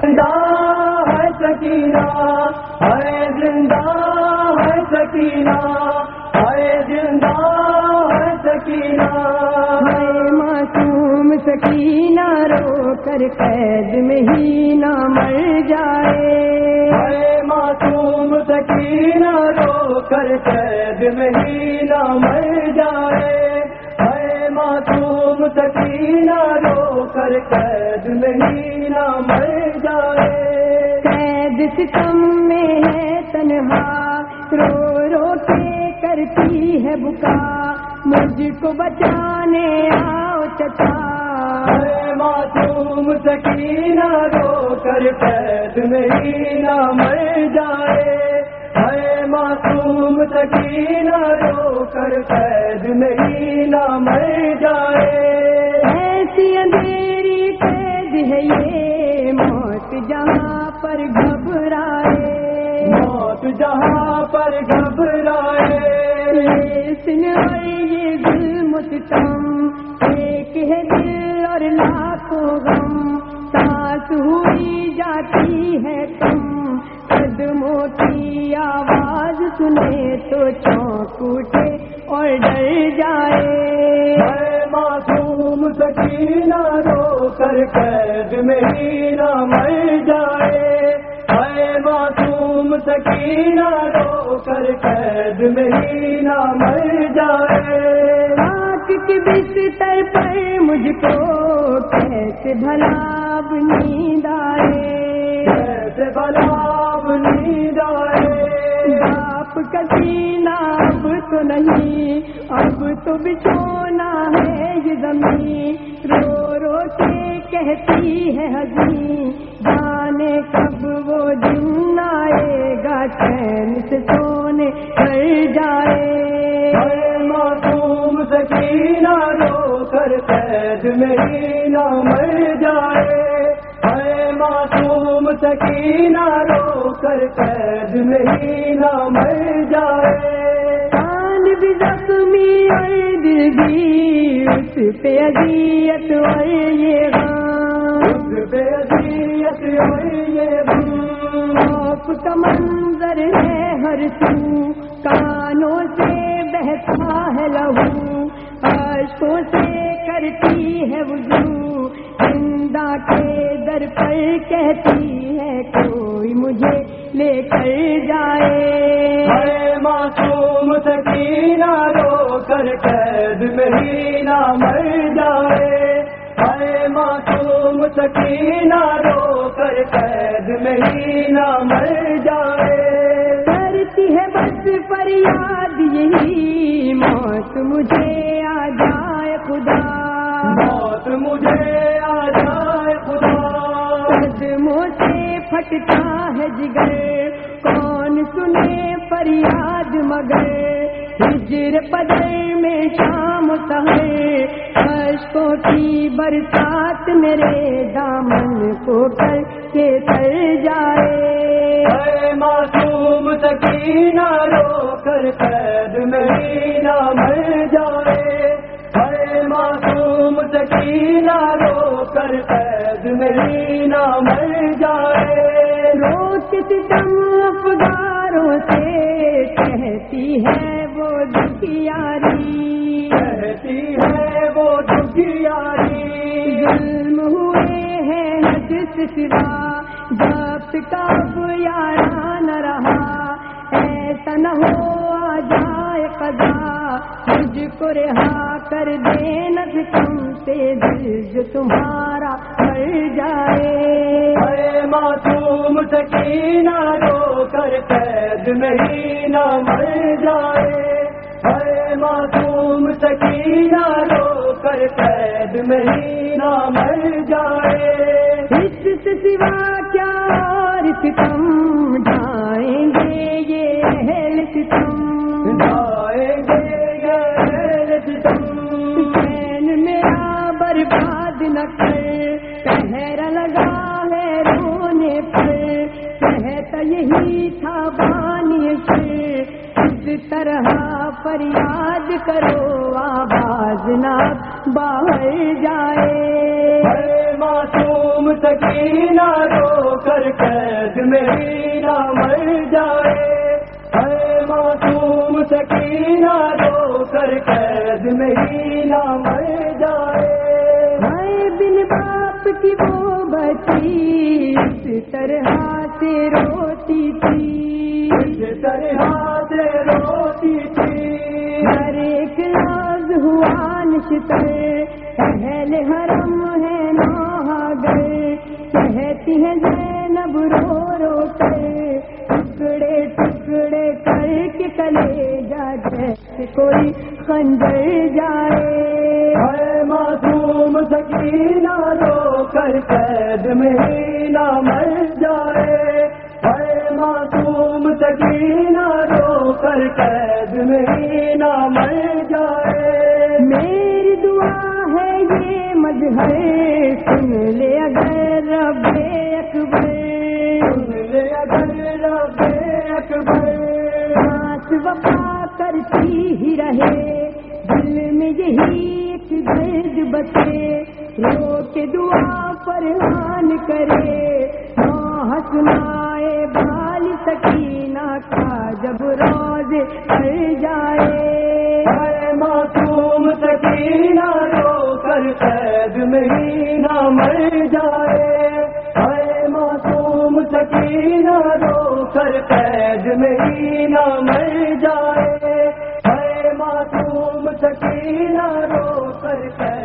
زندہ ہے سکینہ ہے زندہ ہے سکینہ ہے زندہ ہے سکینہ ہے معصوم سکینہ رو کر قید میں ہی نہ مر جائے ہے معصوم سکینہ رو کر قید میں ہی نہ مر جائے ہے معصوم سکینہ کر قید ہی نہ مر جائے۔ قید ستم میں ہے تنہا رو رو کے کرتی ہے بکا۔ مجھ کو بچانے آؤ چچا۔ معصوم سکینہ رو کر قید ہی نہ مر جائے۔ اے معصوم سکینہ رو کر قید ہی نہ جہاں پر گھبرائے۔ سن اور یہ ظلم و ستم ایک ہے دل اور لاکھوں غم۔ سانس ہوئی جاتی ہے کم قدموں کی آواز سنے تو چونک اٹھے اور ڈر جائے۔ معصوم سکینہ رو کر قید میں ہی نہ سکینہ رو کر قید میں ہی نہ مر جائے۔ آنکھ کے بستر پر مجھ کو کیسے بھلا اب نیند آئے۔ کیسے بلاب نیند آئے۔ باپ کا سینہ اب تو نہیں، اب تو بچھونا ہے یہ زمین۔ رو رو کے کہتی ہے ہزی جانے کب وہ دن آئے گا، چین سے سونے کر جائے۔ معصوم سکینہ رو کر قید میں نہ مر جائے۔ معصوم سکینہ رو کر قید میں نہ مر جائے۔ کان بھی زخمی اور دل بھی اس پہ اذیت اور یہ غم۔ اس بے عزیت اور یہ غم۔ خوف کا منظر ہے ہر سو۔ کانوں سے بہتا ہے لہو۔ اشکوں سے کرتی ہے وضو۔ زندہ کے در پر کہتی ہے کوئی مجھے لے کر جائے۔ معصوم سکینہ رو کر قید میں ہی نہ مر جائے۔ اے معصوم سکینہ رو کر قید میں ہی نہ مر جائے۔ کرتی ہے بس فریاد یہی موت مجھے آ جائے خدا۔ موت مجھے پھٹتا ہے جگر، کون سنے فریاد مگر؟ ہجر پدر میں شام سہر اشکوں کی برسات میرے دامن کو کر کے تر جائے۔ اے معصوم سکینہ، رو کر قید میں نہ مر جائے۔ اے معصوم سکینہ، رو کر قید میں نہ مر جائے۔ روک ستم افغاروں سے کہتی ہے وہ دکھیاری کہتی ہے وہ دکھیاری ظلم ہوئے ہیں حد سے سوا جب کب یارا نہ رہا۔ ایسا نہ ہو آ جائے قضا۔ مجھ کو رہا کر دے نظم سے دل جو تمہارا مر جائے۔ معصوم سکینہ رو کر قید ہی نہ مر جائے۔ اے معصوم سکینہ رو کر قید ہی نہ مر جائے۔ اس سے سوا کیا اور ستم طرح فریاد کرو آواز نہ باہر جائے۔ معصوم سکینہ رو کر قید نہ مر جائے۔ اے معصوم سکینہ رو کر قید نہ مر جائے۔ میں بن باپ کی وہ بچی اس طرح سے روتی تھی۔ طرح سے روتی تھی۔ ہر ایک راز ہوا نشتر اہل حرم ہے نوحا گئے کہتی ہیں زینب رو رو کر ٹکڑے ٹکڑے کر کے کلے جا جیسے کوئی خنجر جائے۔ اے معصوم سکینہ رو کر قید میں نہ مر جائے۔ سکینہ رو کر قید میں نہ مر جائے۔ میری دعا ہے یہ مظہر سن لے اگر رب اکبر۔ سن لے اگر رب اکبر۔ سانس وفا کرتی ہی رہے۔ دل میں یہی ایک درد بچے رو کے دعا فرحان کرے۔ ہنسنائے بال سکینہ کا جب روز پڑ جائے۔ اے معصوم سکینہ رو کر قید میں نہ مر جائے۔ اے معصوم سکینہ رو کر قید میں نہ مر جائے۔ اے معصوم سکینہ رو کر قید